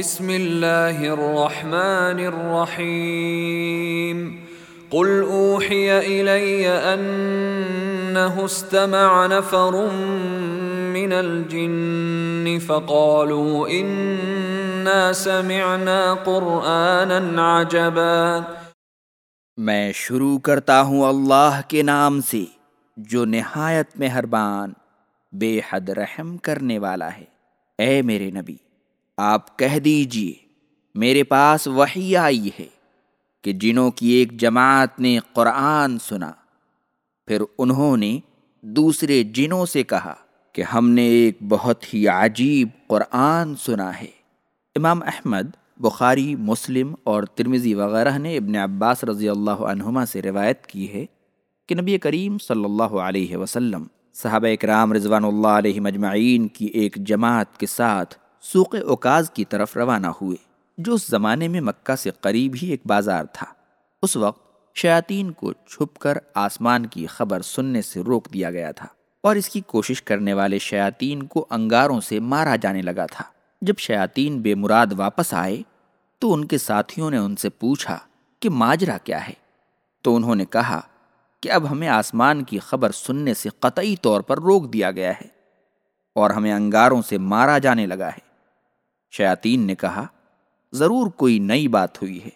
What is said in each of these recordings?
بسم الله الرحمن الرحيم قل أوحي إلي أنه استمع نفر من الجن فقالوا إنا سمعنا قرآنا عجبا میں شروع کرتا ہوں اللہ کے نام سے، جو نہایت مہربان، بے حد رحم کرنے والا ہے۔ اے میرے نبی آپ کہہ دیجیے، میرے پاس وحی آئی ہے کہ جنوں کی ایک جماعت نے قرآن سنا، پھر انہوں نے دوسرے جنوں سے کہا کہ ہم نے ایک بہت ہی عجیب قرآن سنا ہے۔ امام احمد، بخاری، مسلم اور ترمزی وغیرہ نے ابن عباس رضی اللہ عنہما سے روایت کی ہے کہ نبی کریم صلی اللہ علیہ وسلم، صحابہ اکرام رضوان اللہ علیہ مجمعین کی ایک جماعت کے ساتھ سوق اوکاز کی طرف روانہ ہوئے، جو اس زمانے میں مکہ سے قریب ہی ایک بازار تھا۔ اس وقت شیاطین کو چھپ کر آسمان کی خبر سننے سے روک دیا گیا تھا اور اس کی کوشش کرنے والے شیاطین کو انگاروں سے مارا جانے لگا تھا۔ جب شیاطین بے مراد واپس آئے، تو ان کے ساتھیوں نے ان سے پوچھا کہ ماجرا کیا ہے؟ تو انہوں نے کہا کہ اب ہمیں آسمان کی خبر سننے سے قطعی طور پر روک دیا گیا ہے اور ہمیں انگاروں سے مارا جانے لگا ہے۔ شیاطین نے کہا، ضرور کوئی نئی بات ہوئی ہے،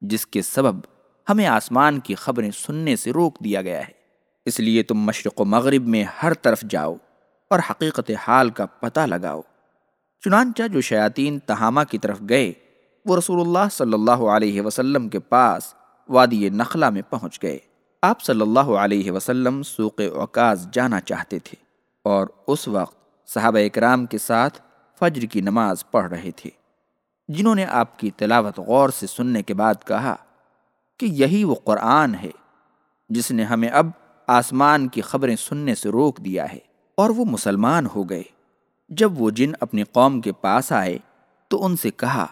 جس کے سبب ہمیں آسمان کی خبریں سننے سے روک دیا گیا ہے۔ اس لیے تم مشرق و مغرب میں ہر طرف جاؤ اور حقیقت حال کا پتہ لگاؤ۔ چنانچہ جو شیاطین تہامہ کی طرف گئے، وہ رسول اللہ صلی اللہ علیہ وسلم کے پاس وادی نخلا میں پہنچ گئے۔ آپ صلی اللہ علیہ وسلم سوق اوقاز جانا چاہتے تھے اور اس وقت صحابہ اکرام کے ساتھ فجر کی نماز پڑھ رہے تھے۔ جنہوں نے آپ کی تلاوت غور سے سننے کے بعد کہا کہ یہی وہ قرآن ہے جس نے ہمیں اب آسمان کی خبریں سننے سے روک دیا ہے۔ اور وہ مسلمان ہو گئے۔ جب وہ جن اپنی قوم کے پاس آئے تو ان سے کہا،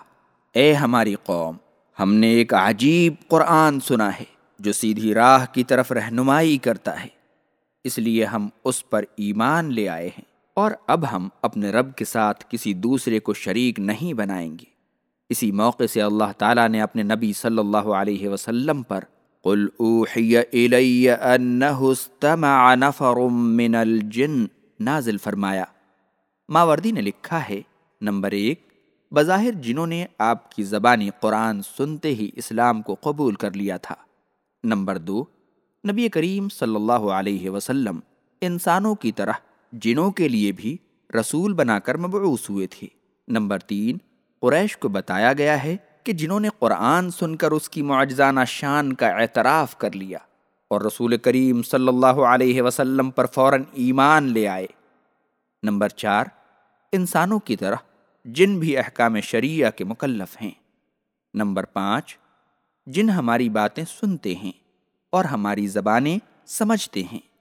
اے ہماری قوم، ہم نے ایک عجیب قرآن سنا ہے جو سیدھی راہ کی طرف رہنمائی کرتا ہے۔ اس لیے ہم اس پر ایمان لے آئے ہیں۔ اور اب ہم اپنے رب کے ساتھ کسی دوسرے کو شریک نہیں بنائیں گے۔ اسی موقع سے اللہ تعالیٰ نے اپنے نبی صلی اللہ علیہ وسلم پر قل اوحی الی استمع نفر من الجن نازل فرمایا۔ ماوردی نے لکھا ہے، نمبر ایک، بظاہر جنہوں نے آپ کی زبانی قرآن سنتے ہی اسلام کو قبول کر لیا تھا۔ نمبر دو، نبی کریم صلی اللہ علیہ وسلم انسانوں کی طرح جنوں کے لیے بھی رسول بنا کر مبعوث ہوئے تھے۔ نمبر تین، قریش کو بتایا گیا ہے کہ جنہوں نے قرآن سن کر اس کی معجزانہ شان کا اعتراف کر لیا اور رسول کریم صلی اللہ علیہ وسلم پر فوراً ایمان لے آئے۔ نمبر چار، انسانوں کی طرح جن بھی احکام شریعہ کے مکلف ہیں۔ نمبر پانچ، جن ہماری باتیں سنتے ہیں اور ہماری زبانیں سمجھتے ہیں۔